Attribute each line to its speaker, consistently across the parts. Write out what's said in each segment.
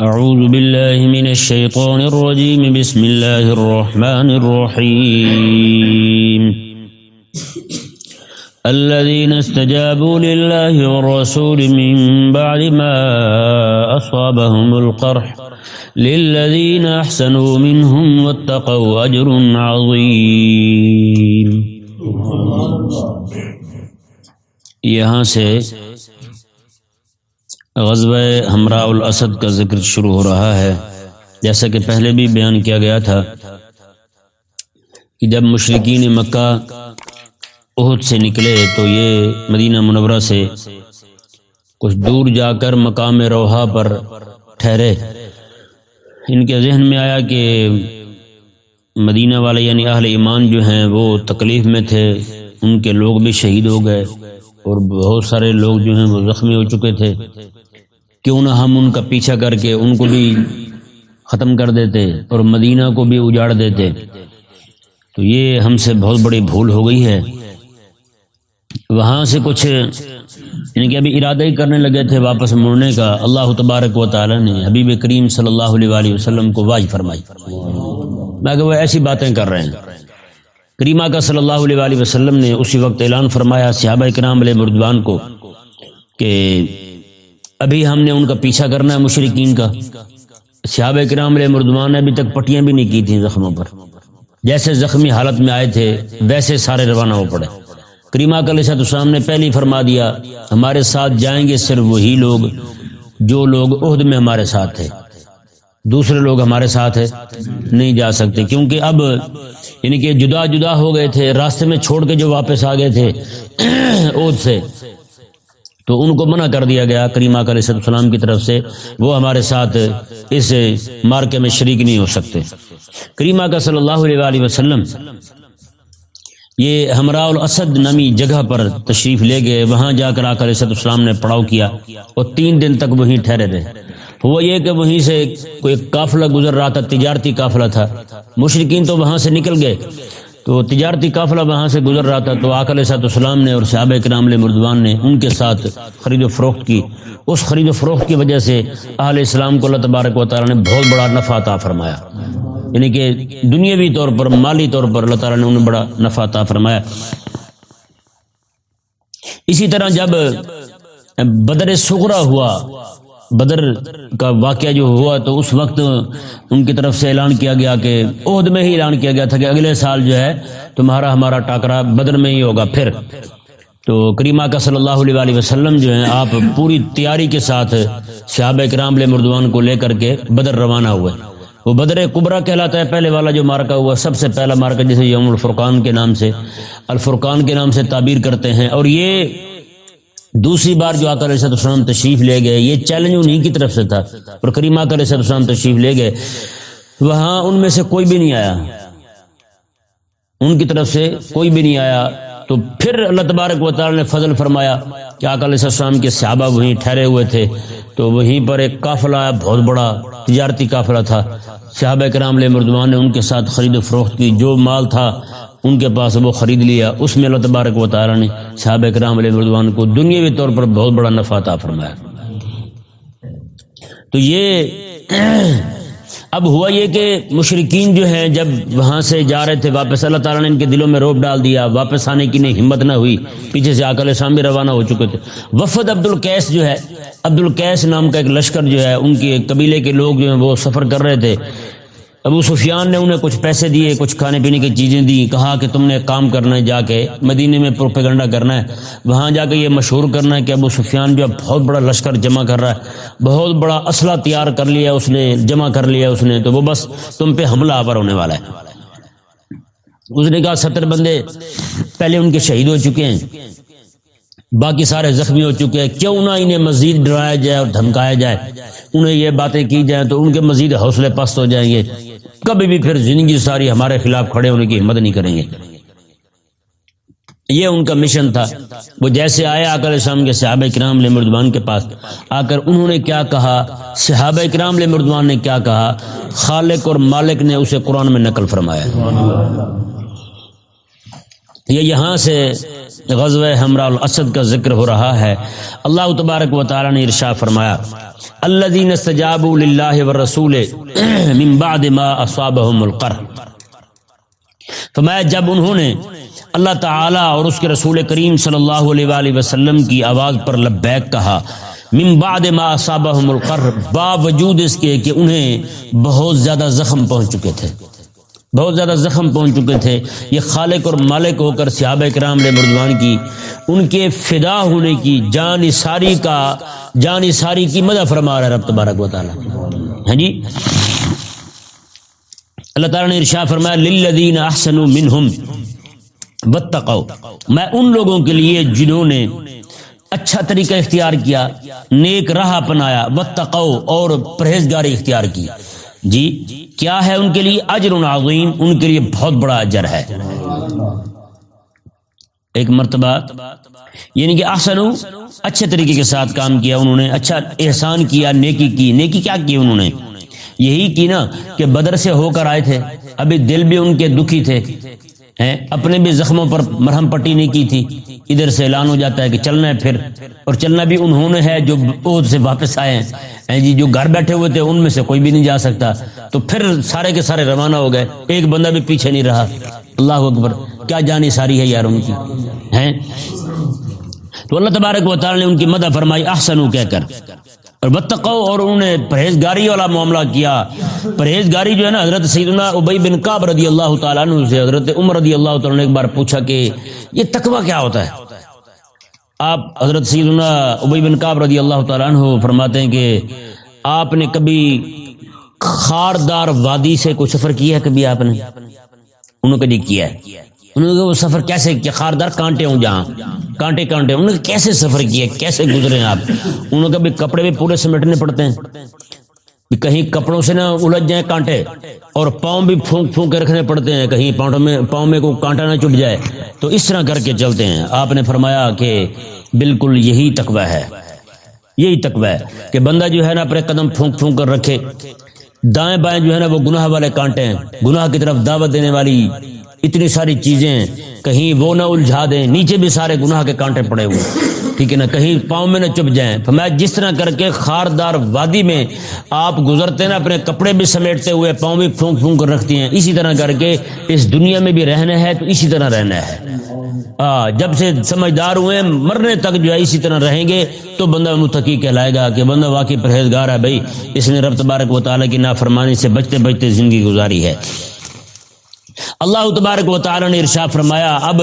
Speaker 1: أعوذ بالله من الشيطان الرجيم. بسم الله الرحمن الرحيم. الذين استجابوا لله والرسول من بعد ما أصابهم القرح للذين أحسنوا منهم واتقوا أجر عظيم. یہاں سے غزوہ ہمراہ الاسد کا ذکر شروع ہو رہا ہے۔ جیسا کہ پہلے بھی بیان کیا گیا تھا کہ جب مشرقین مکہ عہد سے نکلے تو یہ مدینہ منورہ سے کچھ دور جا کر مقام روحا پر ٹھہرے۔ ان کے ذہن میں آیا کہ مدینہ والے یعنی اہل ایمان جو ہیں وہ تکلیف میں تھے۔ ان کے لوگ بھی شہید ہو گئے اور بہت سارے لوگ جو ہیں وہ زخمی ہو چکے تھے۔ کیوں نہ ہم ان کا پیچھا کر کے ان کو بھی ختم کر دیتے اور مدینہ کو بھی اجاڑ دیتے۔ تو یہ ہم سے بہت بڑی بھول ہو گئی ہے۔ وہاں سے کچھ یعنی کہ ابھی ارادہ ہی کرنے لگے تھے واپس مڑنے کا۔ اللہ تبارک و تعالی نے حبیب کریم صلی اللہ علیہ وآلہ وسلم کو واج فرمائی۔ میں کہ وہ ایسی باتیں کر رہے ہیں۔ کریمہ کا صلی اللہ علیہ وآلہ وسلم نے اسی وقت اعلان فرمایا صحابہ کرام علیہ مردوان کو کہ ابھی ہم نے ان کا پیچھا کرنا ہے مشرقین کا۔ صحابہ کرام علیہ مردوان نے ابھی تک پٹیاں بھی نہیں کی تھیں زخموں پر۔ جیسے زخمی حالت میں آئے تھے، ویسے سارے روانہ ہو پڑے۔ کریمہ کل السلام نے پہلے ہی فرما دیا، ہمارے ساتھ جائیں گے صرف وہی لوگ جو لوگ عہد میں ہمارے ساتھ تھے دوسرے لوگ ہمارے ساتھ ہے نہیں جا سکتے۔ کیونکہ اب یعنی کہ جدا جدا ہو گئے تھے، راستے میں چھوڑ کے جو واپس آ گئے تھے، عہد سے۔ تو ان کو منع کر دیا گیا کریمہ علیہ السلام کی طرف سے، وہ ہمارے ساتھ اس مارکے میں شریک نہیں ہو سکتے۔ کریمہ کا صلی اللہ علیہ وسلم، یہ ہمراہ الاسد نامی جگہ پر تشریف لے گئے، وہاں جا کر آکر علیہ السلام نے پڑاؤ کیا اور تین دن تک وہیں ٹھہرے رہے۔ وہ یہ کہ وہیں سے کوئی قافلہ گزر رہا تھا، تجارتی قافلہ تھا۔ مشرقین تو وہاں سے نکل گئے۔ تو تجارتی قافلہ وہاں سے گزر رہا تھا تو آکل صاحب السلام نے اور صحابہ کرام علیہ مردوان نے ان کے ساتھ خرید و فروخت کی۔ اس خرید و فروخت کی وجہ سے اہل اسلام کو اللہ تبارک و تعالیٰ نے بہت بڑا نفع عطا فرمایا۔ یعنی کہ دنیاوی طور پر، مالی طور پر اللہ تعالیٰ نے انہیں بڑا نفع عطا فرمایا۔ اسی طرح جب بدر سغرا ہوا بدر کا واقعہ جو ہوا تو اس وقت ان کی طرف سے اعلان کیا گیا کہ عہد میں ہی اعلان کیا گیا تھا کہ اگلے سال جو ہے تمہارا ہمارا ٹاکرا بدر میں ہی ہوگا پھر۔ تو کریمہ کا صلی اللہ علیہ وسلم جو ہیں آپ پوری تیاری کے ساتھ صحابہ کرام مردوان کو لے کر کے بدر روانہ ہوئے۔ وہ بدر کبرا کہلاتا ہے، پہلے والا جو مارکا ہوا، سب سے پہلا مارکا جسے یوم الفرقان کے نام سے، الفرقان کے نام سے تعبیر کرتے ہیں۔ اور یہ دوسری بار جو آکر علیہ السلام تشریف لے گئے، یہ چیلنج انہی کی طرف سے تھا۔ اور کریم آکر علیہ السلام تشریف لے گئے۔ وہاں ان میں سے کوئی بھی نہیں آیا۔ ان کی طرف سے کوئی بھی نہیں آیا۔ تو پھر اللہ تبارک و تعالی نے فضل فرمایا کہ آقا علیہ السلام کے صحابہ وہیں ٹھہرے ہوئے تھے۔ تو وہیں پر ایک قافلہ آیا، بہت بڑا تجارتی قافلہ تھا۔ صحابہ کرام علیہ مردوان نے ان کے ساتھ خرید و فروخت کی۔ جو مال تھا ان کے پاس وہ خرید لیا، اس میں اللہ تبارک و تعالیٰ نے صحابہ کرام علیہ مردوان کو دنیاوی طور پر بہت بڑا نفع عطا فرمایا۔ تو یہ اب ہوا یہ کہ مشرقین جو ہیں، جب وہاں سے جا رہے تھے، واپس اللہ تعالیٰ نے ان کے دلوں میں روپ ڈال دیا، واپس آنے کی نہیں ہمت نہ ہوئی، پیچھے سے آکل شام بھی روانہ ہو چکے تھے۔ وفد عبد القیس جو ہے عبد القیس نام کا ایک لشکر جو ہے، ان کے قبیلے کے لوگ جو ہیں، وہ سفر کر رہے تھے۔ ابو سفیان نے انہیں کچھ پیسے دیے، کچھ کھانے پینے کی چیزیں دی کہا کہ تم نے کام کرنا ہے، جا کے مدینے میں پروپیگنڈا کرنا ہے۔ وہاں جا کے یہ مشہور کرنا ہے کہ ابو سفیان جو ہے، بہت بڑا لشکر جمع کر رہا ہے، بہت بڑا اسلحہ تیار کر لیا، اس نے جمع کر لیا، اس نے۔ تو وہ بس تم پہ حملہ آور ہونے والا ہے۔ اس نے کہا ستر بندے، پہلے ان کے شہید ہو چکے ہیں۔ باقی سارے زخمی ہو چکے ہیں۔ کیوں نہ انہیں مزید ڈرایا جائے اور دھمکایا جائے؟ انہیں یہ باتیں کی جائیں تو ان کے مزید حوصلے پست ہو جائیں گے۔ کبھی بھی پھر زندگی ساری ہمارے خلاف کھڑے ہونے کی ہمت نہیں کریں گے۔ یہ ان کا مشن تھا۔ وہ جیسے آئے آ کر شام کے صحابہ کرام علیہ مردوان کے پاس۔ آ کر انہوں نے کیا کہا؟ صحابہ کرام علیہ مردوان نے کیا کہا؟ خالق اور مالک نے اسے قرآن میں نقل فرمایا۔ یہ یہاں سے غزوہ ہمراہ الاسد کا ذکر ہو رہا ہے۔ اللہ تبارک و تعالی نے ارشاد فرمایا الذين استجابوا لله والرسول من بعد ما اصابهم القرح۔ فرمایا، جب انہوں نے اللہ تعالی اور اس کے رسول کریم صلی اللہ علیہ وآلہ وسلم کی آواز پر لبیک کہا، من بعد ما اصابهم القرح، باوجود اس کے کہ انہیں بہت زیادہ زخم پہنچ چکے تھے۔ بہت زیادہ زخم پہنچ چکے تھے۔ یہ خالق اور مالک ہو کر صحابہ کرام علیہ مردوان کی۔ ان کے فدا ہونے کی جان ساری کا جان ساری کی مدد فرما رہا ہے رب تبارک و تعالی۔ ہاں جی؟ اللہ تعالیٰ نے ارشاد فرمایا، للذین احسنوا منہم واتقوا۔ میں ان لوگوں کے لیے جنہوں نے اچھا طریقہ اختیار کیا، نیک راہ اپنایا، واتقوا اور پرہیزگاری اختیار کی۔ جی کیا ہے ان کے لیے اجر عظیم؟ ان کے لیے بہت بڑا اجر ہے۔ ایک مرتبہ یعنی کہ احسن اچھے طریقے کے ساتھ کام کیا انہوں نے اچھا احسان کیا، نیکی کی۔ نیکی کیا کی انہوں نے؟ یہی کی نا کہ بدر سے ہو کر آئے تھے، ابھی دل بھی ان کے دکھی تھے۔ اپنے بھی زخموں پر مرہم پٹی نہیں کی تھی۔ ادھر سے اعلان ہو جاتا ہے کہ چلنا ہے پھر، اور چلنا بھی انہوں نے ہے جو عہد سے واپس آئے ہیں۔ ہیں جی جو گھر بیٹھے ہوئے تھے، ان میں سے کوئی بھی نہیں جا سکتا۔ تو پھر سارے کے سارے روانہ ہو گئے۔ ایک بندہ بھی پیچھے نہیں رہا۔ اللہ اکبر، کیا جانی ساری ہے یار ان کی؟ ہیں؟ تو اللہ تبارک و تعالی نے ان کی مدد فرمائی، احسنو کہہ کر۔ اور بتقو اور انہوں نے پرہیزگاری والا معاملہ کیا۔ پرہیزگاری جو ہے نا، حضرت سیدنا ابئی بن کعب رضی اللہ تعالیٰ عنہ سے، حضرت عمر رضی اللہ تعالیٰ نے ایک بار پوچھا کہ یہ تقوی کیا ہوتا ہے؟ آپ حضرت سیدنا ابئی بن کعب رضی اللہ تعالیٰ عنہ فرماتے ہیں کہ آپ نے کبھی خاردار وادی سے کوئی سفر کیا ہے کبھی آپ نے؟ انہوں نے کبھی جی کیا ہے۔ انہوں نے وہ سفر کیسے کیا؟ خاردار کانٹے ہوں جہاں۔ کانٹے کانٹے۔ انہوں نے کیسے سفر کیا کیسے گزرے ہیں آپ؟ انہوں نے کبھی کپڑے بھی پورے سمیٹنے پڑتے ہیں۔ کہیں کپڑوں سے نہ الجھ جائیں کانٹے، اور پاؤں بھی پھونک پھونک کے رکھنے پڑتے ہیں، کہیں پاؤں میں پاؤں میں کوئی کانٹا نہ چپ جائے۔ تو اس طرح کر کے چلتے ہیں۔ آپ نے فرمایا کہ بالکل یہی تقوی ہے۔ یہی تقوی ہے کہ بندہ جو ہے نا اپنے قدم پھونک پھونک کر رکھے۔ دائیں بائیں جو ہے نا وہ گناہ والے کانٹے ہیں۔ گناہ کی طرف دعوت دینے والی اتنی ساری چیزیں کہیں وہ نہ الجھا دیں۔ نیچے بھی سارے گناہ کے کانٹے پڑے ہوئے۔ ٹھیک ہے نا کہیں پاؤں میں نہ چپ جائیں۔ تو میں جس طرح کر کے خاردار وادی میں آپ گزرتے نا اپنے کپڑے بھی سمیٹتے ہوئے پاؤں بھی پھونک پھونک کر رکھتی ہیں۔ اسی طرح کر کے اس دنیا میں بھی رہنا ہے تو اسی طرح رہنا ہے۔ آ, جب سے سمجھدار ہوئے مرنے تک جو ہے اسی طرح رہیں گے تو بندہ متقی کہلائے گا کہ بندہ واقعی پرہیزگار ہے۔ بھائی اس نے رب تبارک و تعالیٰ کی نافرمانی سے بچتے بچتے زندگی گزاری ہے۔ اللہ تبارک و تعالی نے ارشا فرمایا، اب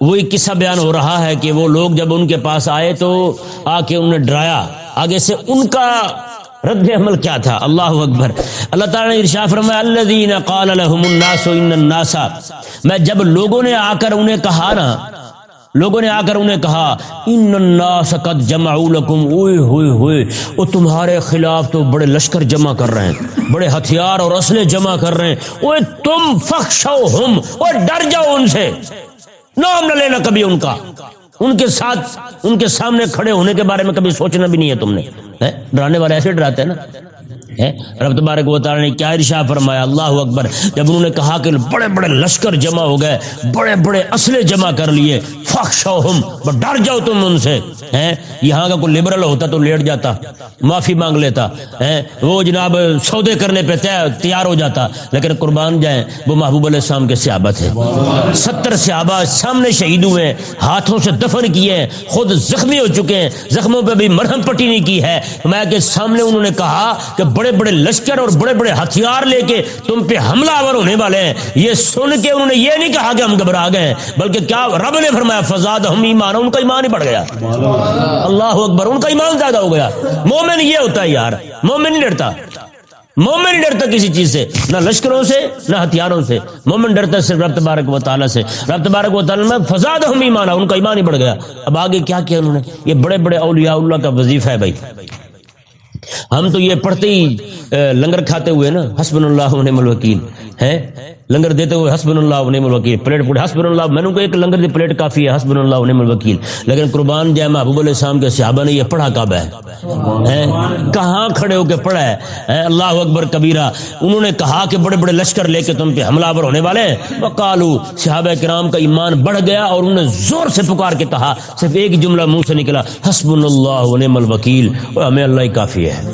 Speaker 1: وہی قصہ بیان ہو رہا ہے کہ وہ لوگ جب ان کے پاس آئے تو آ کے انہیں ڈرایا۔ آگے سے ان کا رد عمل کیا تھا۔ اللہ اکبر۔ اللہ تعالیٰ نے ارشا فرمایا، الذین قال لهم الناس ان الناس۔ میں جب لوگوں نے آ کر انہیں کہا نا لوگوں نے آ کر انہیں کہا، ان الناس قد جمعوا اوئے ہوئے ہوئے، وہ تمہارے خلاف تو بڑے لشکر جمع کر رہے ہیں، بڑے ہتھیار اور اسلحے جمع کر رہے ہیں۔ اوئے تم فخشوہم او ڈر جاؤ ان سے۔ نام نہ لینا کبھی ان کا۔ ان کے ساتھ، ان کے سامنے کھڑے ہونے کے بارے میں کبھی سوچنا بھی نہیں ہے تم نے۔ ڈرانے والے ایسے ڈراتے ہیں نا۔ رب تبارک و تعالی نے کیا ارشا فرمایا؟ اللہ اکبر۔ جب انہوں نے کہا کہ بڑے بڑے لشکر جمع ہو گئے، بڑے بڑے اسلحے جمع کر لیے فخشوہم ڈر جاؤ تم ان سے، ہیں؟ یہاں کا کوئی لبرل ہوتا تو لیٹ جاتا، معافی مانگ لیتا، ہیں؟ وہ جناب سودے کرنے پہ تیار ہو جاتا، لیکن قربان جائیں، وہ محبوب علیہ السلام کے صحابت ہے ستر صحابہ سامنے شہید ہوئے ہاتھوں سے دفن کیے ہیں، خود زخمی ہو چکے ہیں، زخموں پہ بھی مرہم پٹی نہیں کی ہے۔ میں کہ سامنے انہوں نے کہا کہ بڑے بڑے بڑے لشکر اور بڑے بڑے ہتھیار لے کے تم پہ حملہ آور ہونے والے ہیں۔ یہ سن کے انہوں نے یہ نہیں کہا کہ ہم گھبرا گئے بلکہ کیا رب نے فرمایا فزاد ہم ایمان ان کا ایمان ہی بڑھ گیا۔ اللہ اکبر، ان کا ایمان زیادہ ہو گیا۔ مومن یہ ہوتا ہے یار، مومن نہیں ڈرتا۔ مومن نہیں ڈرتا کسی چیز سے، نہ لشکروں سے، نہ ہتھیاروں سے۔ مومن ڈرتا صرف رب تبارک و تعالیٰ سے۔ رب تبارک و تعالیٰ میں فزاد ہم ایمان ان کا ایمان ہی بڑھ گیا۔ اب آگے کیا کیا انہوں نے؟ یہ بڑے بڑے اولیاء اللہ کا وظیفہ ہے بھائی۔ ہم تو یہ پڑھتے ہی لنگر کھاتے ہوئے نا حسب اللہ الوکیل ہیں؟ لنگر دیتے ہوئے حسب اللہ ونعم الوکیل۔ پلیٹ پوڑے حسب اللہ میں نے ایک لنگر دی پلیٹ کافی ہے حسب اللہ ونعم الوکیل۔ لیکن قربان جائے محبوب علیہ السلام کے صحابہ نے یہ پڑھا کب ہے۔ کہاں کھڑے ہو کے پڑھا ہے؟ اللہ اکبر کبیرہ انہوں نے کہا کہ بڑے بڑے لشکر لے کے تم پہ حملہ آور ہونے والے وہ کالو صحابہ کرام کا ایمان بڑھ گیا اور انہوں نے زور سے پکار کے کہا صرف ایک جملہ منہ سے نکلا حسب اللہ ونعم الوکیل۔ ہمیں اللہ ہی کافی ہے۔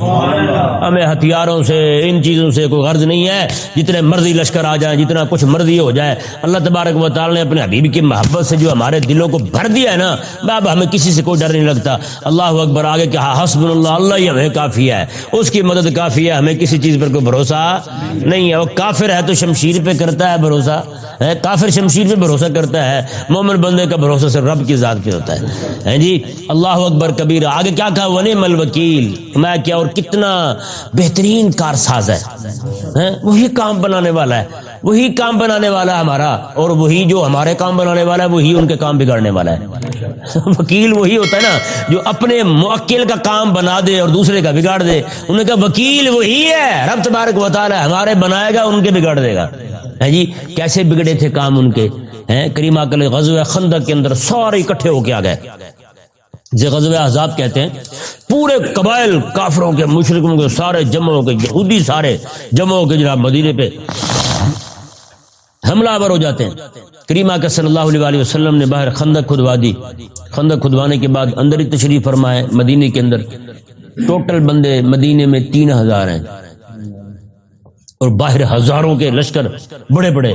Speaker 1: ہمیں ہتھیاروں سے ان چیزوں سے کوئی غرض نہیں ہے۔ جتنے مرضی لشکر آ جائیں جتنا کچھ مرضی ہو جائے، اللہ تبارک و تعالی نے اپنے حبیب کی محبت سے جو ہمارے دلوں کو بھر دیا ہے نا باب ہمیں کسی سے کوئی ڈر نہیں لگتا۔ اللہ اکبر آگے کہا حسب اللہ اللہ ہی ہمیں کافی ہے۔ اس کی مدد کافی ہے، ہمیں کسی چیز پر کوئی بھروسہ نہیں ہے۔ وہ کافر ہے تو شمشیر پہ کرتا ہے بھروسہ کافر شمشیر پہ بھروسہ کرتا ہے۔ مومن بندے کا بھروسہ صرف رب کی ذات پہ ہوتا ہے۔ جی؟ اللہ اکبر کبیر آگے کیا کہا؟ ونی مل وکیل میں کیا، اور کتنا بہترین کار ساز ہے وہی کام بنانے والا ہے۔ وہی کام بنانے والا ہے ہمارا اور وہی جو ہمارے کام بنانے والا ہے، وہی ان کے کام بگاڑنے والا ہے۔ وکیل وہی ہوتا ہے نا جو اپنے موکل کا کام بنا دے اور دوسرے کا بگاڑ دے۔ انہوں نے کہا، وکیل وہی ہے، رب تبارک بتا رہا ہے ہمارے بنائے گا، ان کے بگاڑ دے گا۔ ہے جی کیسے بگڑے تھے کام ان کے؟ ہیں کریما کل غزو خندق کے اندر سارے اکٹھے ہو کے آ گئے۔ جے غزوہ احزاب کہتے ہیں، پورے قبائل کافروں کے مشرقوں کے، سارے جمع ہو کے، یہودی سارے جمع ہو کے جناب مدینے پہ حملہ آور ہو جاتے ہیں۔ کریمہ کے صلی اللہ علیہ وسلم نے باہر خندق کھدوا دی۔ خندق کھدوانے کے بعد اندر ہی تشریف فرمائے مدینے کے اندر۔ ٹوٹل بندے مدینے میں تین ہزار ہیں۔ اور باہر ہزاروں کے لشکر بڑے بڑے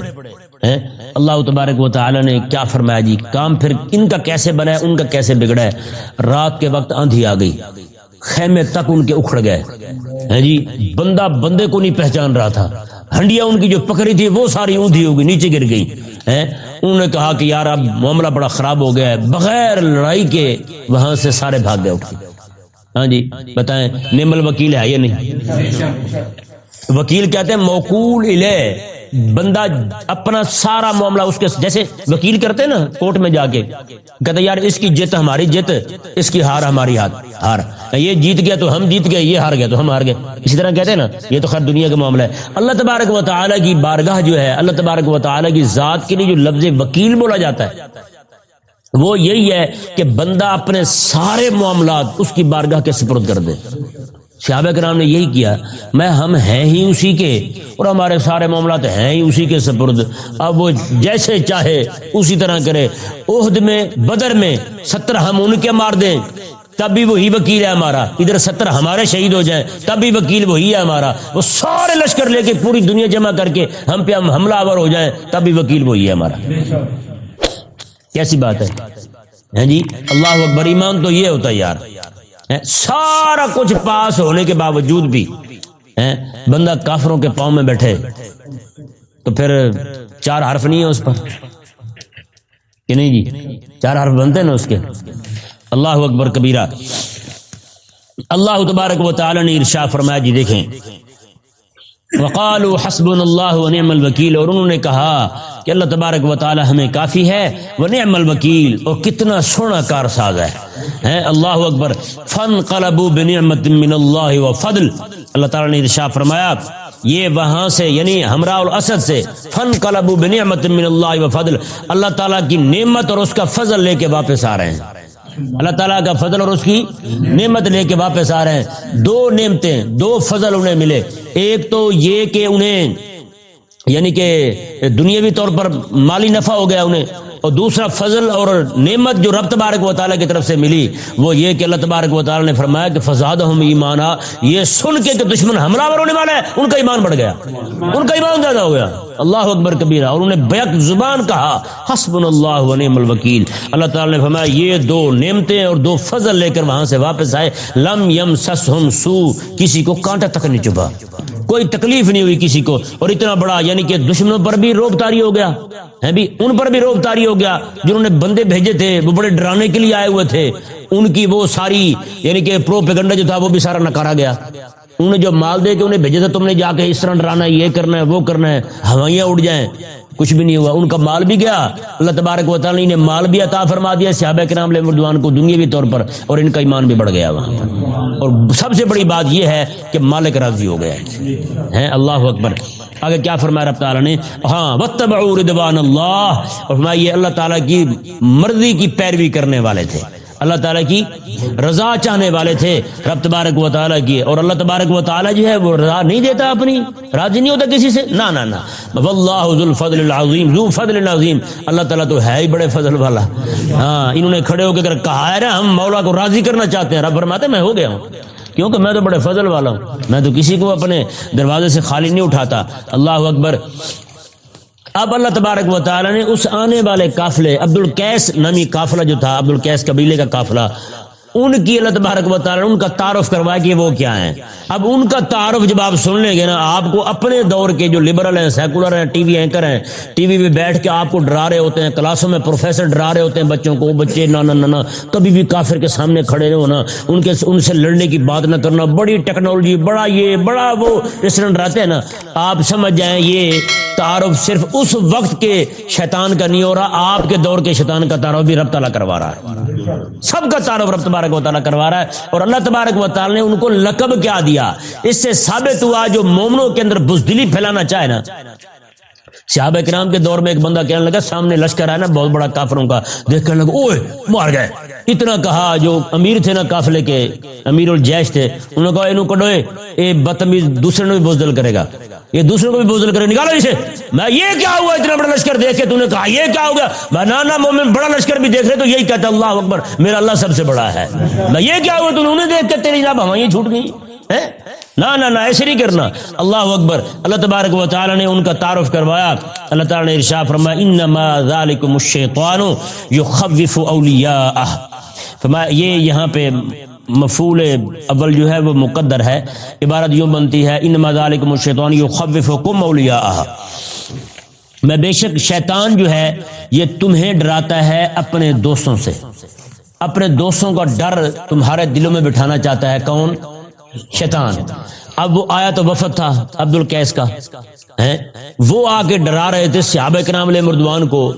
Speaker 1: ہیں۔ اللہ تبارک و تعالی نے کیا فرمایا جی؟ کام پھر ان کا کیسے بنا ہے؟ ان کا کیسے بگڑا ہے؟ رات کے وقت آندھی آ گئی۔ خیمے تک ان کے اکھڑ گئے۔ ہیں جی؟ بندہ بندے کو نہیں پہچان رہا تھا۔ ہنڈیا ان کی جو پکڑی تھی وہ ساری اوندھی ہو گئی، نیچے گر گئی انہوں نے کہا کہ یار اب معاملہ بڑا خراب ہو گیا ہے۔ بغیر لڑائی کے وہاں سے سارے بھاگ گئے اٹھ ہاں جی بتائیں نمل وکیل ہے یا نہیں؟ وکیل کہتے ہیں موکول الہ بندہ اپنا سارا معاملہ اس کے جیسے وکیل کرتے نا کورٹ میں جا کے، کہتے یار اس کی جیت ہماری جیت، اس کی ہار ہماری ہار ہار۔ یہ جیت گیا تو ہم جیت گئے، یہ ہار گیا تو ہم ہار گئے۔ اسی طرح کہتے ہیں نا، یہ تو خیر دنیا کا معاملہ ہے۔ اللہ تبارک و تعالیٰ کی بارگاہ جو ہے، اللہ تبارک و تعالیٰ کی ذات کے لیے جو لفظ وکیل بولا جاتا ہے، وہ یہی ہے کہ بندہ اپنے سارے معاملات اس کی بارگاہ کے سپرد کر دے۔ صحابہ کرام نے یہی کیا، میں ہم ہیں ہی اسی کے، اور ہمارے سارے معاملات ہیں ہی اسی کے سپرد۔ اب وہ جیسے چاہے اسی طرح کرے۔ عہد میں، بدر میں ستر ہم ان کے مار دیں۔ تب بھی وہی وکیل ہے ہمارا۔ ادھر ستر ہمارے شہید ہو جائیں، تب بھی وکیل وہی ہے ہمارا۔ وہ سارے لشکر لے کے پوری دنیا جمع کر کے ہم پہ ہم حملہ آور ہو جائیں، تب بھی وکیل وہی ہے ہمارا۔ کیسی بات ہے؟ ہاں جی اللہ اکبر، ایمان تو یہ ہوتا ہے یار۔ سارا کچھ پاس ہونے کے باوجود بھی بندہ کافروں کے پاؤں میں بیٹھے، تو پھر چار حرف نہیں ہے اس پر؟ کہ نہیں جی؟ چار حرف بنتے نا اس کے؟ اللہ اکبر کبیرہ، اللہ تبارک و تعالی نے ارشا فرمایا جی دیکھیں وقال حسب اللہ ونعم الوکیل، اور انہوں نے کہا کہ اللہ تبارک و تعالی ہمیں کافی ہے ونعم الوکیل، اور کتنا سونا کار ساز ہے اللہ اکبر فن قلبو بنعمت من اللہ و فضل۔ اللہ تعالی نے ارشاد فرمایا، یہ وہاں سے یعنی ہمراہ الاسد سے فن قلبو بنعمت من اللہ و فضل۔ اللہ تعالیٰ کی نعمت اور اس کا فضل لے کے واپس آ رہے ہیں۔ اللہ تعالیٰ کا فضل اور اس کی نعمت لے کے واپس آ رہے ہیں۔ دو نعمتیں، دو فضل انہیں ملے۔ ایک تو یہ کہ انہیں یعنی کہ دنیاوی طور پر مالی نفع ہو گیا انہیں، اور دوسرا فضل اور نعمت جو رب تبارک و تعالیٰ کی طرف سے ملی، وہ یہ کہ اللہ تبارک و تعالیٰ نے فرمایا کہ فساد ہم ایمانا۔ یہ سن کے کہ دشمن حملہ ہونے والا ہے، ان کا ایمان بڑھ گیا۔ ان کا ایمان زیادہ ہو گیا۔ اللہ اکبر کبیرہ، اور انہوں نے بیک زبان کہا حسب اللہ و نعم الوکیل۔ اللہ تعالیٰ نے فرمایا، یہ دو نعمتیں اور دو فضل لے کر وہاں سے واپس آئے۔ لم یم سس ہم سو کسی کو کانٹا تک نہیں چبا کوئی تکلیف نہیں ہوئی کسی کو اور اتنا بڑا یعنی کہ دشمنوں پر بھی روک تاری ہو گیا ہے بھی؟ ان پر بھی روک تاری ہو گیا۔ جنہوں نے بندے بھیجے تھے، وہ بڑے ڈرانے کے لیے آئے ہوئے تھے۔ ان کی وہ ساری یعنی کہ پرو پیگنڈا جو تھا، وہ بھی سارا نکارا گیا۔ انہوں نے جو مال دے کے انہیں بھیجا تھا تم نے جا کے اس طرح ڈرانا ہے، یہ کرنا ہے، وہ کرنا ہے، ہوائیاں اڑ جائیں۔ کچھ بھی نہیں ہوا، ان کا مال بھی گیا۔ اللہ تبارک و تعالی نے مال بھی عطا فرما دیا۔ صحابہ کے نام مردوان کو دنیاوی طور پر، اور ان کا ایمان بھی بڑھ گیا وہاں پر۔ اور سب سے بڑی بات یہ ہے کہ مالک راضی ہو گیا۔ ہے اللہ اکبر۔ آگے کیا فرمایا رب تعالیٰ نے؟ ہاں وتبعوا رضوان اللہ اور فرمایا، یہ اللہ تعالیٰ کی مرضی کی پیروی کرنے والے تھے۔ اللہ تعالیٰ کی رضا چاہنے والے تھے۔ رب تبارک و تعالیٰ کی اور اللہ تبارک و تعالیٰ جو ہے وہ رضا نہیں دیتا اپنی۔ راضی نہیں ہوتا کسی سے۔ نہ نہ نہ۔ الفضل العظیم، ذو فضل العظیم۔ اللہ تعالیٰ تو ہے ہی بڑے فضل والا۔ ہاں انہوں نے کھڑے ہو کے اگر کہا ہے نا، ہم مولا کو راضی کرنا چاہتے ہیں، رب فرماتے میں ہو گیا ہوں۔ کیونکہ میں تو بڑے فضل والا ہوں۔ میں تو کسی کو اپنے دروازے سے خالی نہیں اٹھاتا۔ اللہ اکبر۔ اب اللہ تبارک و تعالیٰ نے اس آنے والے قافلے عبد القیس نامی قافلہ جو تھا عبد القیس قبیلے کا قافلہ ان کی اللہ تبارک و نے ان کا تعارف کروایا کہ وہ کیا ہیں۔ اب ان کا تعارف جب آپ سن لیں گے نا، آپ کو اپنے دور کے جو لبرل ہیں سیکولر ہیں، ٹی وی اینکر ہیں، ٹی وی پہ بیٹھ کے آپ کو ڈرا رہے ہوتے ہیں، کلاسوں میں پروفیسر ڈرا رہے ہوتے ہیں بچوں کو بچے نہ نہ کبھی بھی کافر کے سامنے کھڑے ہونا ان کے، ان سے لڑنے کی بات نہ کرنا۔ بڑی ٹیکنالوجی بڑا یہ، بڑا وہ اس طرح ڈراتے ہیں نا۔ آپ سمجھ جائیں، یہ تعارف صرف اس وقت کے شیطان کا نہیں ہو رہا، آپ کے دور کے شیطان کا تعارف بھی رب تعالیٰ کروا رہا ہے۔ سب کا تعارف رب تبارک و تعالیٰ کروا رہا ہے اور اللہ تبارک و تعالیٰ نے ان کو لقب کیا دیا۔ اس سے ثابت ہوا جو مومنوں کے اندر بزدلی پھیلانا چاہے نا۔ صحابہ کرام کے دور میں ایک بندہ کہنے لگا، سامنے لشکر ہے نا، بہت بڑا کافروں کا۔ دیکھ کر لگا اوے مار گئے۔ اتنا کہا جو امیر تھے نا قافلے کے، امیر الجیش تھے، انہوں نے کہا، انہوں کڈوئے اے بدتمیز دوسرے نے بھی بزدل کرے گا۔ یہ دوسرے کو بھی بزدل کرے، نکالو اسے۔ میں یہ کیا ہوا، اتنا بڑا لشکر دیکھ کے تو نے کہا، یہ کیا ہو گیا؟ میں نانا مومن بڑا لشکر بھی دیکھ رہے تو یہی کہتا اللہ اکبر، میرا اللہ سب سے بڑا ہے۔ میں یہ کیا ہوا تو انہیں دیکھ کے، تیری جناب ہوائیں چھوٹ گئی۔ نہ نہ نہ، ایسے نہیں کرنا۔ اللہ اکبر، اللہ تبارک و تعالی نے ان کا تعارف کروایا۔ اللہ تعالی نے ارشاد فرمایا، انما ذالکم الشیطان یخوف اولیاءہ۔ فرمایا، یہ یہاں پہ مفعول اول جو ہے وہ مقدر ہے، عبارت یوں بنتی ہے، انما ذالکم الشیطان یخوفکم اولیاءہ۔ میں بے شک شیطان جو ہے، یہ تمہیں ڈراتا ہے اپنے دوستوں سے۔ اپنے دوستوں کا ڈر تمہارے دلوں میں بٹھانا چاہتا ہے۔ کون؟ شیطان۔ اب وہ آیا تو وفد تھا عبد القیس کا۔ وہ آ کے ڈرا رہے تھے صحابہ کرام علیہ مردوان کو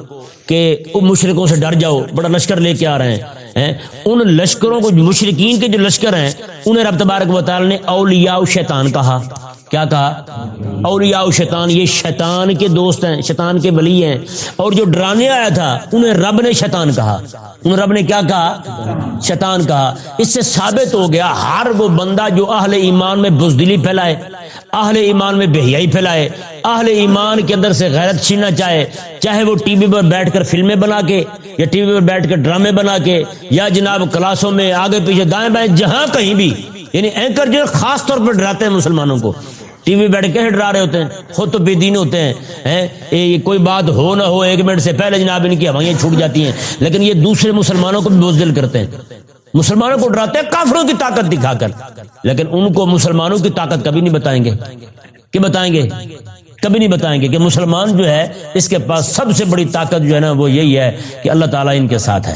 Speaker 1: کہ مشرقوں سے ڈر جاؤ، بڑا لشکر لے کے آ رہے ہیں۔ ان لشکروں کو مشرقین کے جو لشکر ہیں، انہیں رب تبارک و تعالی نے اولیاء شیطان کہا۔ کیا کہا اولیاء شیطان، یہ شیطان کے دوست ہیں، شیطان کے ولی ہیں۔ اور جو ڈرانے آیا تھا، انہیں رب نے شیطان کہا۔ انہیں رب نے کیا کہا؟ شیطان کہا۔ اس سے ثابت ہو گیا، ہر وہ بندہ جو اہل ایمان میں بزدلی پھیلائے، اہل ایمان میں بہیائی پھیلائے، اہل ایمان کے اندر سے غیرت چھیننا چاہے چاہے وہ ٹی وی پر بیٹھ کر فلمیں بنا کے، یا ٹی وی پر بیٹھ کر ڈرامے بنا کے، یا جناب کلاسوں میں آگے پیچھے دائیں بائیں، جہاں کہیں بھی یعنی اینکر جو خاص طور پر ڈراتے ہیں مسلمانوں کو۔ ٹی وی بیٹھ کے ڈرا رہے ہوتے ہیں، خود تو بے دین ہوتے ہیں کوئی بات ہو نہ ہو، ایک منٹ سے پہلے جناب ان کی ہوائیں چھوٹ جاتی ہیں، لیکن یہ دوسرے مسلمانوں کو بھی بزدل کرتے ہیں۔ مسلمانوں کو ڈراتے ہیں، کافروں کی طاقت دکھا کر۔ لیکن ان کو مسلمانوں کی طاقت کبھی نہیں بتائیں گے۔ کہ بتائیں گے؟ کبھی نہیں بتائیں گے کہ مسلمان جو ہے، اس کے پاس سب سے بڑی طاقت جو ہے نا، وہ یہی ہے کہ اللہ تعالیٰ ان کے ساتھ ہے۔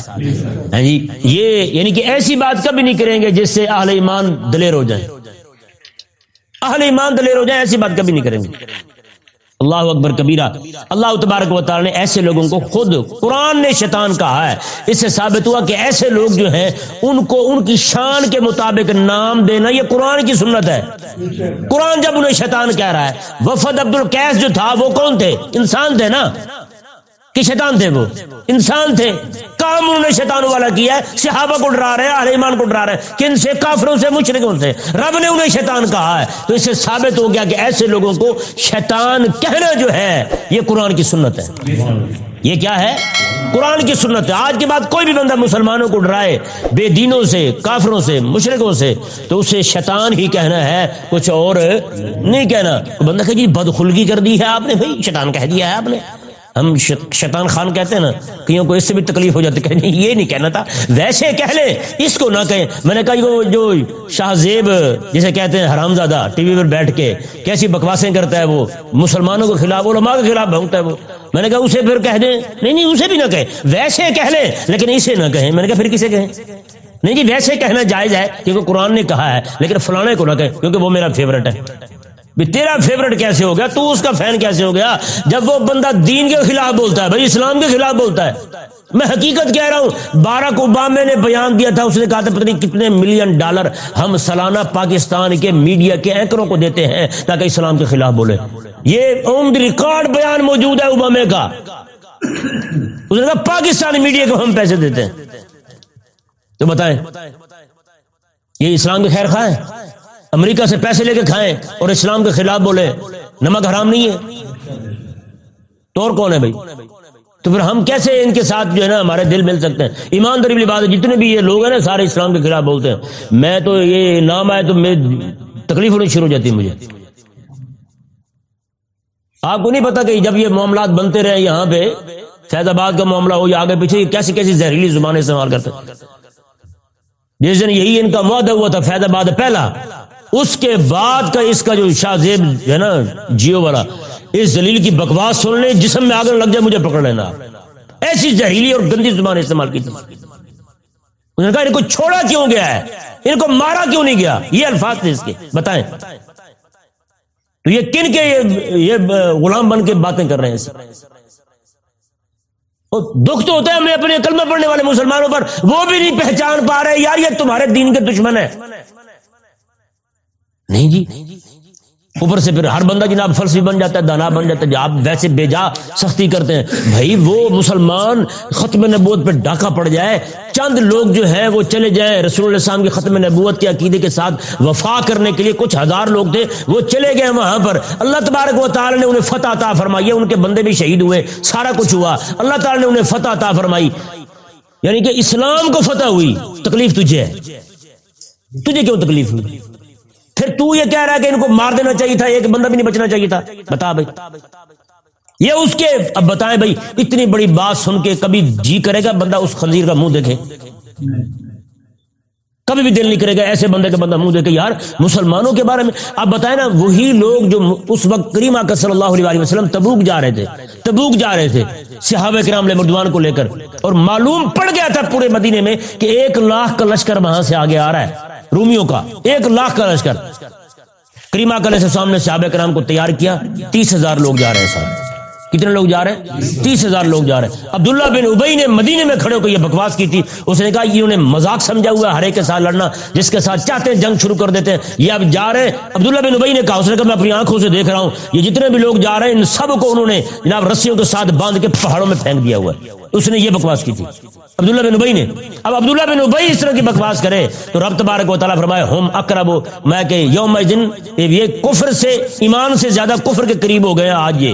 Speaker 1: ہاں جی یہ یعنی کہ ایسی بات کبھی نہیں کریں گے جس سے اہل ایمان دلیر ہو جائیں۔ اہل ایمان دلیر ہو جائیں، ایسی بات کبھی نہیں کریں گے۔ اللہ اکبر کبیرہ، اللہ تبارک و تعالی نے ایسے لوگوں کو خود قرآن نے شیطان کہا ہے۔ اس سے ثابت ہوا کہ ایسے لوگ جو ہیں، ان کو ان کی شان کے مطابق نام دینا یہ قرآن کی سنت ہے۔ قرآن جب انہیں شیطان کہہ رہا ہے، وفد عبد القیس جو تھا، وہ کون تھے؟ انسان تھے نا؟ کہ شیطان تھے وہ۔ انسان تھے۔ کام انہوں نے شیطان والا کیا ہے۔ صحابہ کو ڈرا رہے ہیں ایمان کو ڈرا رہے ہیں کن سے کافروں سے مشرقوں سے۔ رب نے انہیں شیطان کہا ہے۔ تو اس سے ثابت ہو گیا کہ ایسے لوگوں کو شیطان کہنا جو ہے، یہ قرآن کی سنت ہے۔ یہ کیا ہے؟ قرآن کی سنت ہے۔ آج کے بعد کوئی بھی بندہ مسلمانوں کو ڈرائے، بے دینوں سے، کافروں سے مشرقوں سے، تو اسے شیطان ہی کہنا ہے۔ کچھ اور نہیں کہنا۔ بندہ کہ جی بدخلگی کر دی ہے آپ نے بھائی، شیطان کہہ دیا ہے آپ نے۔ ہم شیطان خان کہتے ہیں نا، کئیوں کو اس سے بھی تکلیف ہو جاتی کہ نہیں یہ نہیں کہنا تھا۔ ویسے کہہ لیں، اس کو نہ کہیں۔ میں نے کہا وہ جو شاہ زیب، جسے کہتے ہیں حرام زادہ ٹی وی پر بیٹھ کے کیسی بکواسیں کرتا ہے وہ، مسلمانوں کے خلاف، علماء کے خلاف بھونگتا ہے وہ۔ میں نے کہا، اسے پھر کہہ دیں۔ نہیں نہیں، اسے بھی نہ کہیں۔ ویسے کہہ لیں، لیکن اسے نہ کہیں۔ میں نے کہا، پھر کسے کہیں؟ نہیں جی ویسے کہنا جائز ہے، کیونکہ قرآن نے کہا ہے، لیکن فلانے کو نہ کہیں، کیونکہ وہ میرا فیورٹ ہے۔ تیرا فیورٹ کیسے ہو گیا؟ تو اس کا فین کیسے ہو گیا؟ جب وہ بندہ دین کے خلاف بولتا ہے، بھائی اسلام کے خلاف بولتا ہے، میں حقیقت کہہ رہا ہوں، بارک اوبامے نے بیان دیا تھا، اس نے کہا تھا، پتہ نہیں کتنے ملین ڈالر ہم سالانہ پاکستان کے میڈیا کے اینکروں کو دیتے ہیں تاکہ اسلام کے خلاف بولے۔ یہ آن دی ریکارڈ بیان موجود ہے اوبامے کا۔ اس نے کہا، پاکستانی میڈیا کو ہم پیسے دیتے ہیں۔ تو بتائیں، یہ اسلام کے خیر خواہ ہے امریکہ سے پیسے لے کے کھائیں اور اسلام کے خلاف بولے نمک حرام نہیں ہے۔ تو اور کون ہے بھائی؟ تو پھر ہم کیسے ان کے ساتھ جو ہے نا ہمارے دل مل سکتے ہیں؟ ایمانداری والی بات ہے، جتنے بھی یہ لوگ ہیں نا سارے اسلام کے خلاف بولتے ہیں۔ میں تو یہ نام آئے تو میں تکلیف ہونی شروع ہو جاتی ہے مجھے۔ آپ کو نہیں پتا کہ جب یہ معاملات بنتے رہے یہاں پہ، فیض آباد کا معاملہ ہو یا آگے پیچھے کیسی کیسی زہریلی زبانیں استعمال کرتے جس دن یہی ان کا معاہدہ ہوا تھا، فیض آباد پہلا۔ اس کے بعد کا اس کا جو شاہ زیب ہے نا، جیو والا، اس دلیل کی بکواس سن لیں جسم میں آگر لگ جائے، مجھے پکڑ لینا۔ ایسی زہریلی اور گندی زبان استعمال کی تھی۔ انہوں نے کہا، ان کو چھوڑا کیوں گیا ہے؟ ان کو مارا کیوں نہیں گیا؟ یہ الفاظ تھے اس کے۔ بتائیں۔ تو یہ کن کے یہ غلام بن کے باتیں کر رہے ہیں دکھ تو ہوتا ہے ہمیں اپنے کلمہ پڑھنے والے مسلمانوں پر۔ وہ بھی نہیں پہچان پا رہے، یار، یہ تمہارے دین کے دشمن ہے نہیں جی؟ اوپر سے پھر ہر بندہ جناب فلسفی بن جاتا ہے، دانا بن جاتا ہے، آپ ویسے بے جا سختی کرتے ہیں۔ بھائی وہ مسلمان ختم نبوت پہ ڈاکہ پڑ جائے، چند لوگ جو ہیں وہ چلے جائیں۔ رسول اللہ السلام کی ختم نبوت کے عقیدے کے ساتھ وفا کرنے کے لیے کچھ ہزار لوگ تھے، وہ چلے گئے وہاں پر۔ اللہ تبارک و تعالی نے انہیں فتح عطا فرمائی ان کے بندے بھی شہید ہوئے، سارا کچھ ہوا۔ اللہ تعالی نے انہیں فتح عطا فرمائی۔ یعنی کہ اسلام کو فتح ہوئی، تکلیف تجھے ہے۔ تجھے کیوں تکلیف ہوئی؟ پھر تو یہ کہہ رہا ہے کہ ان کو مار دینا چاہیے تھا، ایک بندہ بھی نہیں بچنا چاہیے تھا۔ بتا بھائی۔ یہ اس کے، اب بتائیں بھائی، اتنی بڑی بات سن کے کبھی جی کرے گا بندہ اس خنزیر کا منہ دیکھے؟ کبھی بھی دل نہیں کرے گا ایسے بندے کا بندہ منہ دیکھے۔ یار، مسلمانوں کے بارے میں، اب بتائیں نا، وہی لوگ جو اس وقت کریم آکر صلی اللہ علیہ وسلم تبوک جا رہے تھے، تبوک جا رہے تھے، صحابہ کرام لے مردوان کو لے کر۔ اور معلوم پڑ گیا تھا پورے مدینے میں کہ ایک لاکھ کا لشکر وہاں سے آگے آ رہا ہے۔ رومیوں کا ایک لاکھ کا لشکر۔ کریما کلے سے سامنے صحابہ کرام کو تیار کیا، تیس ہزار لوگ جا رہے ہیں ساتھ۔ کتنے لوگ جا رہے ہیں؟ تیس ہزار لوگ جا رہے ہیں۔ عبداللہ بن ابئی نے مدینے میں کھڑے ہو یہ بکواس کی تھی۔ اس نے کہا، یہ انہیں مذاق سمجھا ہوا ہے، ہر ایک کے ساتھ لڑنا، جس کے ساتھ چاہتے ہیں جنگ شروع کر دیتے ہیں۔ یہ اب جا رہے ہیں۔ عبداللہ بن ابئی نے کہا، اس نے کہا، میں اپنی آنکھوں سے دیکھ رہا ہوں۔ یہ جتنے بھی لوگ جا رہے ہیں، ان سب کو انہوں نے جناب رسیوں کے ساتھ باندھ کے پہاڑوں میں پھینک دیا ہوا ہے۔ اس نے یہ بکواس کی تھی۔ عبداللہ بن ابئی نے۔ اب عبداللہ بن ابئی اس طرح کی بکواس کرے تو رب تبارک و تعالیٰ فرمائے، ہم اکرب میں کہ یوم جن یہ کفر سے، ایمان سے زیادہ کفر کے قریب ہو گیا آج یہ۔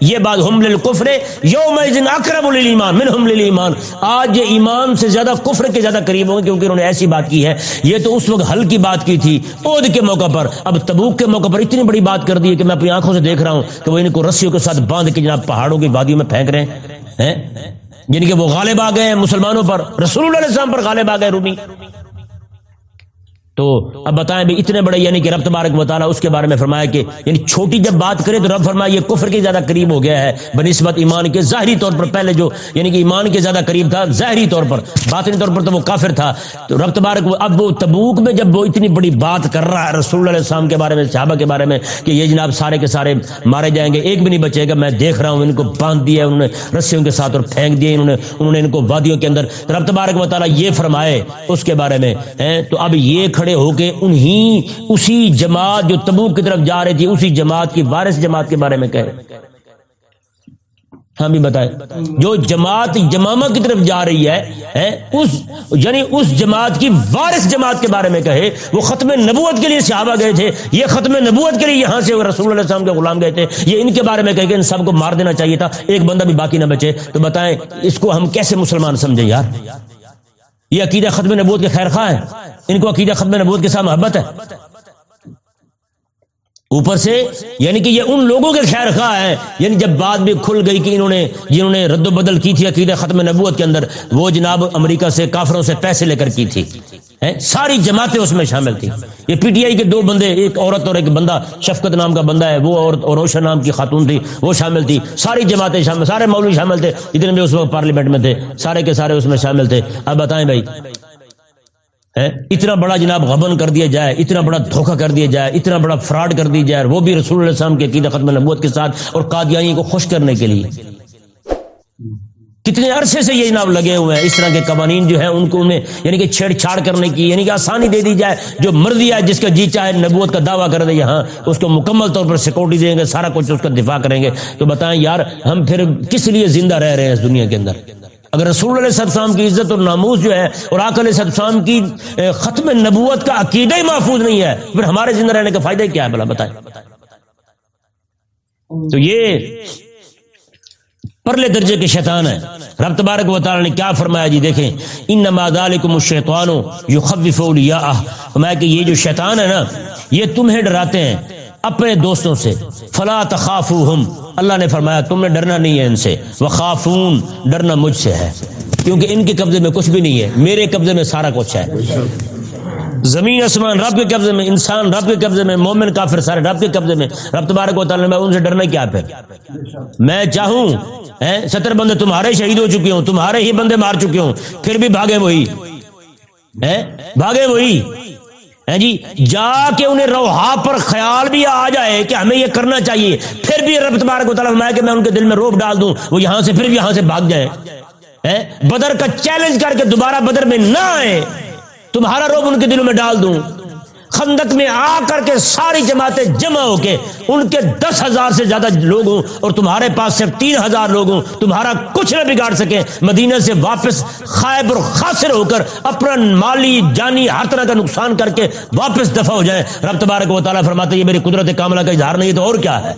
Speaker 1: یہ بات ہم للکفر، یوم اکرب للایمان، منہم للایمان۔ آج یہ ایمان سے زیادہ کفر کے زیادہ قریب ہوں گے کیونکہ انہوں نے ایسی بات کی ہے۔ یہ تو اس وقت حل کی بات کی تھی عہد کے موقع پر۔ اب تبوک کے موقع پر اتنی بڑی بات کر دی ہے کہ میں اپنی آنکھوں سے دیکھ رہا ہوں کہ وہ ان کو رسیوں کے ساتھ باندھ کے جناب پہاڑوں کی وادیوں میں پھینک رہے ہیں۔ یعنی کہ وہ غالب آ گئے ہیں مسلمانوں پر، رسول اللہ علیہ السلام پر غالب آ گئے رومی۔ تو اب بتائیں بھی اتنے بڑے یعنی کہ رب تبارک بتانا اس کے بارے میں فرمایا کہ یعنی چھوٹی جب بات کرے تو رب فرمایا یہ کفر کے زیادہ قریب ہو گیا ہے، بنسبت ایمان کے ظاہری طور پر۔ پہلے جو یعنی کہ ایمان کے زیادہ قریب تھا، ظاہری طور پر، باطنی طور پر تو وہ کافر تھا۔ تو رب تبارک اب وہ تبوک میں جب وہ اتنی بڑی بات کر رہا ہے رسول اللہ علیہ السلام کے بارے میں، صحابہ کے بارے میں کہ یہ جناب سارے کے سارے مارے جائیں گے، ایک بھی نہیں بچے گا، میں دیکھ رہا ہوں، ان کو باندھ دیا انہوں نے رسیوں کے ساتھ اور پھینک دیے، انہوں نے انہوں نے ان کو وادیوں کے اندر۔ رب تبارک مطالعہ یہ فرمائے اس کے بارے میں تو اب یہ کھڑے کھڑے ہو کے انہیں اسی جماعت جو تبو کی طرف جا رہی تھی، اسی جماعت کی وارث جماعت کے بارے میں کہے ہاں بھی بتائے جو جماعت جمامہ کی طرف جا رہی ہے اس یعنی اس جماعت کی وارث جماعت کے بارے میں کہے، وہ ختم نبوت کے لیے صحابہ گئے تھے۔ یہ ختم نبوت کے لیے یہاں سے رسول اللہ السلام کے غلام گئے تھے۔ یہ ان کے بارے میں کہے کہ ان سب کو مار دینا چاہیے تھا۔ ایک بندہ بھی باقی نہ بچے۔ تو بتائیں، اس کو ہم کیسے مسلمان سمجھے یار؟ یہ عقیدہ ختم نبوت کے خیر خواہ ہے۔ ان کو عقیدہ ختم نبوت کے ساتھ محبت ہے۔ اوپر سے یعنی کہ یہ ان لوگوں کے خیر خواہ ہے یعنی جب بات بھی کھل گئی کہ انہوں نے، جنہوں نے رد و بدل کی تھی عقیدہ ختم نبوت کے اندر، وہ جناب امریکہ سے کافروں سے پیسے لے کر کی تھی۔ ساری جماعتیں اس میں شامل تھی یہ پی ٹی آئی کے دو بندے، ایک عورت اور ایک بندہ، شفقت نام کا بندہ ہے، وہ عورت اور روشن نام کی خاتون تھی، وہ شامل تھی۔ ساری جماعتیں شامل، سارے مولوی شامل تھے۔ جتنے بھی اس وقت پارلیمنٹ میں تھے، سارے کے سارے اس میں شامل تھے۔ اب بتائیں بھائی اتنا بڑا جناب غبن کر دیا جائے، اتنا بڑا دھوکہ کر دیا جائے، اتنا بڑا فراڈ کر دیا جائے، وہ بھی رسول اللہ السلام کے عقیدہ ختم نبوت کے ساتھ اور قادیانی کو خوش کرنے کے لیے۔ کتنے عرصے سے یہ جناب لگے ہوئے ہیں؟ اس طرح کے قوانین جو ہیں، ان کو انہیں یعنی کہ چھیڑ چھاڑ کرنے کی یعنی کہ آسانی دے دی جائے۔ جو مرضی ہے جس کا جی چاہے، نبوت کا دعویٰ کر دے، یہاں اس کو مکمل طور پر سیکورٹی دیں گے، سارا کچھ اس کا دفاع کریں گے۔ تو بتائیں یار، ہم پھر کس لیے زندہ رہ رہے ہیں اس دنیا کے اندر؟ اگر رسول علیہ السلام کی عزت اور ناموز جو ہے اور آک علیہ السلام کی ختم نبوت کا عقیدہ ہی محفوظ نہیں ہے، پھر ہمارے زندہ رہنے کا فائدہ کیا ہے؟ بلا، بتائیں۔ تو یہ پرلے درجے کے شیطان ہے رب تبارک و تعالی نے کیا فرمایا؟ جی دیکھیں ان ذالکم الشیطان یخوف اولیاء فرمایا کہ یہ جو شیطان ہے نا، یہ تمہیں ڈراتے ہیں۔ اپنے دوستوں سے۔ فلا تخافوہم اللہ نے فرمایا، تم نے ڈرنا نہیں ہے ان سے۔ وخافون۔ ڈرنا مجھ سے ہے۔ کیونکہ ان کے قبضے میں کچھ بھی نہیں ہے۔ میرے قبضے میں سارا کچھ ہے۔ زمین، آسمان، رب کے قبضے میں، انسان رب کے قبضے میں، مومن، کافر، سارے رب کے قبضے میں۔ رب تبارک و تعالیٰ میں ان سے ڈرنا کیا پھر؟ میں چاہوں ستر بندے تمہارے شہید ہو چکے ہوں، تمہارے ہی بندے مار چکے ہوں۔ پھر بھی بھاگے وہی۔ بھاگے وہی۔ جی؟ جا کے انہیں روحا پر خیال بھی آ جائے کہ ہمیں یہ کرنا چاہیے، پھر بھی رب تبارک و تعالیٰ کہ میں ان کے دل میں روپ ڈال دوں، وہ یہاں سے پھر بھی یہاں سے بھاگ جائے بدر کا چیلنج کر کے دوبارہ بدر میں نہ آئے تمہارا روپ ان کے دلوں میں ڈال دوں۔ خندق میں آ کر کے ساری جماعتیں جمع ہو کے ان کے دس ہزار سے زیادہ لوگ ہوں اور تمہارے پاس صرف تین ہزار لوگ ہوں، تمہارا کچھ نہ بگاڑ سکے، مدینہ سے واپس خائب اور خاصر ہو کر اپنا مالی جانی ہر طرح کا نقصان کر کے واپس دفع ہو جائے۔ رب تبارک و تعالیٰ فرماتے یہ میری قدرت کاملہ کا اظہار نہیں تو اور کیا ہے؟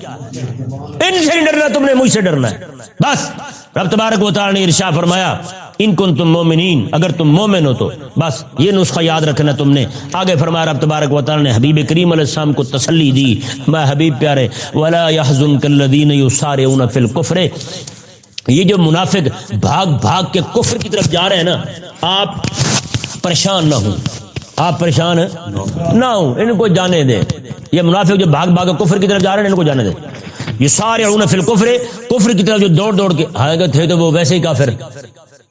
Speaker 1: ان سے ڈرنا، تم نے مجھ سے ڈرنا ہے۔ بس، رب تبارک و تعالیٰ نے ارشا فرمایا ان کن تم مومنین، اگر تم مومن ہو تو۔ بس، یہ نسخہ یاد رکھنا تم نے۔ آگے فرمایا، رب تبارک و تعالی نے حبیب کریم علیہ السلام کو تسلی دی۔ میں حبیب پیارے، ولا يحزنك الذين يسارعون في الكفر یہ جو منافق بھاگ بھاگ کے کفر کی طرف جا رہے ہیں نا، آپ پریشان نہ ہوں۔ آپ پریشان نہ ہوں، ان کو جانے دیں۔ یہ منافق جو بھاگ بھاگ کفر کی طرف جا رہے ہیں، ان کو جانے دیں۔ یہ سارے فل کفر کفر کی طرف جو دوڑ دوڑ کے حالانکہ تھے تو وہ ویسے ہی کافر۔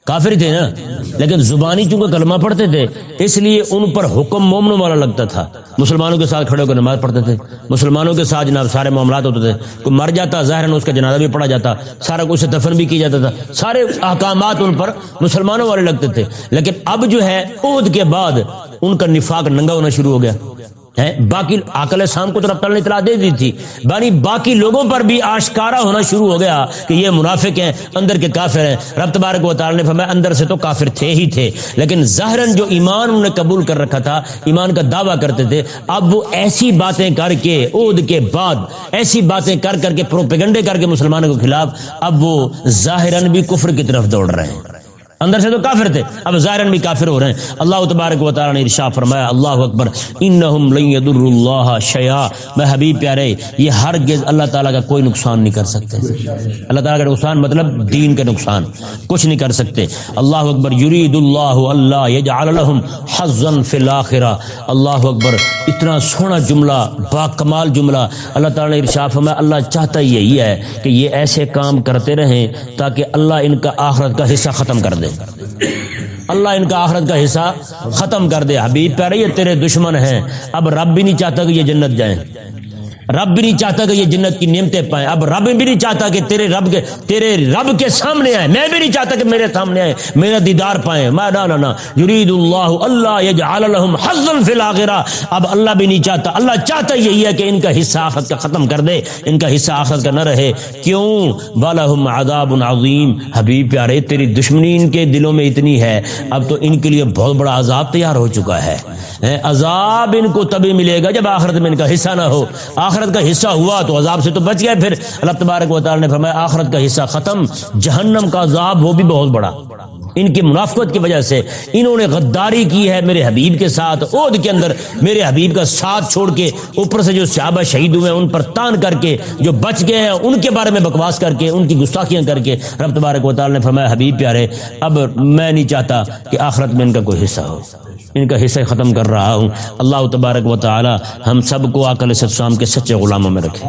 Speaker 1: کافر تھے نا؟ لیکن زبانی چونکہ کلمہ پڑھتے تھے، اس لیے ان پر حکم مومنوں والا لگتا تھا۔ مسلمانوں کے ساتھ کھڑے ہو کر نماز پڑھتے تھے۔ مسلمانوں کے ساتھ جناب سارے معاملات ہوتے تھے۔ کوئی مر جاتا ظاہر اس کا جنازہ بھی پڑھا جاتا۔ سارا کچھ دفن بھی کیا جاتا تھا۔ سارے احکامات ان پر مسلمانوں والے لگتے تھے۔ لیکن اب جو ہے، عہد کے بعد ان کا نفاق ننگا ہونا شروع ہو گیا۔ باقی آکل شام کو تو رب نے اطلاع دے دی تھی۔ بانی باقی لوگوں پر بھی آشکارا ہونا شروع ہو گیا کہ یہ منافق ہیں، اندر کے کافر ہیں۔ رب تبارک و تعالی نے فرمایا، اندر سے تو کافر تھے ہی تھے۔ لیکن ظاہراً جو ایمان انہوں نے قبول کر رکھا تھا، ایمان کا دعویٰ کرتے تھے، اب وہ ایسی باتیں کر کے عود کے بعد، ایسی باتیں کر کر کے پروپیگنڈے کر کے مسلمانوں کے خلاف، اب وہ ظاہراً بھی کفر کی طرف دوڑ رہے ہیں۔ اندر سے تو کافر تھے، اب ظاہرن بھی کافر ہو رہے ہیں۔ اللہ تبارک و تعالی نے ارشاد فرمایا، اللہ اکبر، انہم لن یضر اللہ شیئا۔ میں حبیب پیارے، یہ ہرگز اللہ تعالی کا کوئی نقصان نہیں کر سکتے۔ اللہ تعالی کا نقصان مطلب دین کا نقصان، کچھ نہیں کر سکتے۔ اللہ اکبر، یرید اللہ اللہ یجعل لهم حظا فی الاخرہ۔ اللہ اکبر، اتنا سونا جملہ با کمال جملہ۔ اللہ تعالی نے ارشاد فرمایا، اللہ چاہتا یہی ہے کہ یہ ایسے کام کرتے رہیں تاکہ اللہ ان کا آخرت کا حصہ ختم کر دے۔ اللہ ان کا آخرت کا حصہ ختم کر دے، حبیب پہ رہی ہے تیرے دشمن ہیں۔ اب رب بھی نہیں چاہتا کہ یہ جنت جائیں۔ رب بھی نہیں چاہتا کہ یہ جنت کی نعمتیں پائیں۔ اب رب بھی نہیں چاہتا کہ تیرے رب کے تیرے رب کے سامنے آئے میں بھی نہیں چاہتا کہ میرے سامنے آئے میرا دیدار پائیں۔ میں نہ نہ یرید اللہ اللہ یجعل لهم حظا فی الاخرہ۔ اب اللہ بھی نہیں چاہتا۔ اللہ چاہتا یہی ہے کہ ان کا حصہ آخرت کا ختم کر دے۔ ان کا حصہ آخرت کا نہ رہے۔ کیوں؟ ولہم عذاب عظیم حبیب پیارے، تیری دشمنی ان کے دلوں میں اتنی ہے۔ اب تو ان کے لیے بہت بڑا عذاب تیار ہو چکا ہے۔ عذاب ان کو تبھی ملے گا جب آخرت میں ان کا حصہ نہ ہو۔ آخرت آخرت کا حصہ ہوا تو عذاب سے تو بچ گئے پھر اللہ تبارک و تعالی نے فرمایا آخرت کا حصہ ختم، جہنم کا عذاب وہ بھی بہت بڑا۔ ان کی منافقت کی وجہ سے انہوں نے غداری کی ہے میرے حبیب کے ساتھ، عہد کے اندر میرے حبیب کا ساتھ چھوڑ کے اوپر سے جو صحابہ شہید ہوئے ان پر تان کر کے جو بچ گئے ہیں ان کے بارے میں بکواس کر کے، ان کی گستاخیاں کر کے رب تبارک و تعالی نے فرمایا حبیب پیارے، اب میں نہیں چاہتا کہ آخرت میں ان کا کوئی حصہ ہو۔ ان کا حصہ ختم کر رہا ہوں۔ اللہ تبارک و تعالی ہم سب کو عقل سب شام کے سچے غلاموں میں رکھے۔